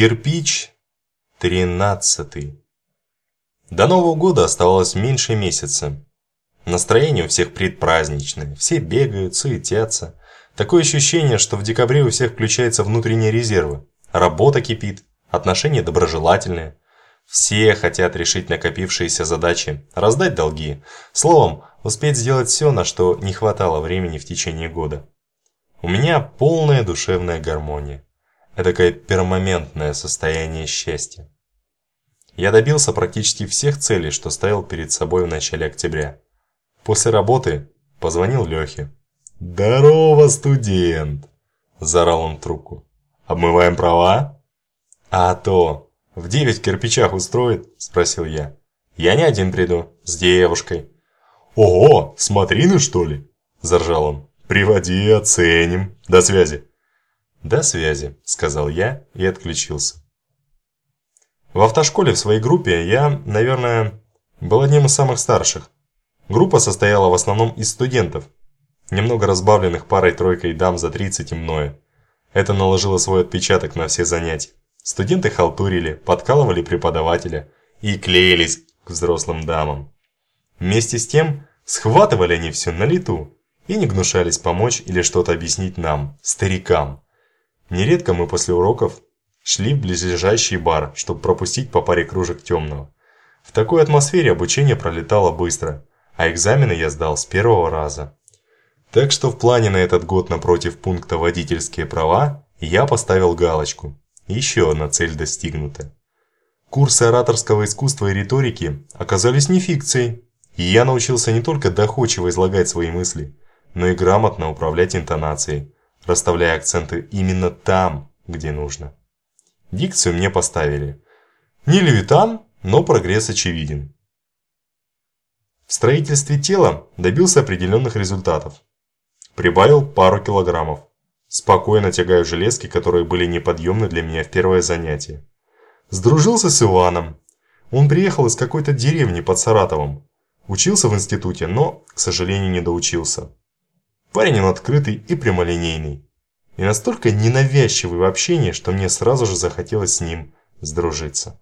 Кирпич тринадцатый. До Нового года оставалось меньше месяца. Настроение у всех предпраздничное, все бегают, суетятся. Такое ощущение, что в декабре у всех включаются внутренние резервы. Работа кипит, отношения доброжелательные. Все хотят решить накопившиеся задачи, раздать долги. Словом, успеть сделать все, на что не хватало времени в течение года. У меня полная душевная гармония. Эдакое пермоментное состояние счастья. Я добился практически всех целей, что ставил перед собой в начале октября. После работы позвонил Лехе. «Здорово, студент!» – заорал он трубку. «Обмываем права?» «А то! В девять кирпичах устроит?» – спросил я. «Я не один приду, с девушкой». «Ого, смотрины что ли?» – заржал он. «Приводи, оценим. До связи». «До связи», – сказал я и отключился. В автошколе в своей группе я, наверное, был одним из самых старших. Группа состояла в основном из студентов, немного разбавленных парой-тройкой дам за 30 и мною. Это наложило свой отпечаток на все занятия. Студенты халтурили, подкалывали преподавателя и клеились к взрослым дамам. Вместе с тем, схватывали они все на лету и не гнушались помочь или что-то объяснить нам, старикам. Нередко мы после уроков шли в близлежащий бар, чтобы пропустить по паре кружек темного. В такой атмосфере обучение пролетало быстро, а экзамены я сдал с первого раза. Так что в плане на этот год напротив пункта «Водительские права» я поставил галочку. Еще одна цель достигнута. Курсы ораторского искусства и риторики оказались не фикцией, и я научился не только доходчиво излагать свои мысли, но и грамотно управлять интонацией, расставляя акценты именно там, где нужно. Дикцию мне поставили. Не левитан, но прогресс очевиден. В строительстве тела добился определенных результатов. Прибавил пару килограммов. Спокойно тягаю железки, которые были неподъемны для меня в первое занятие. Сдружился с Иваном. Он приехал из какой-то деревни под Саратовом. Учился в институте, но, к сожалению, не доучился. Парень он открытый и прямолинейный. И настолько ненавязчивый в общении, что мне сразу же захотелось с ним сдружиться.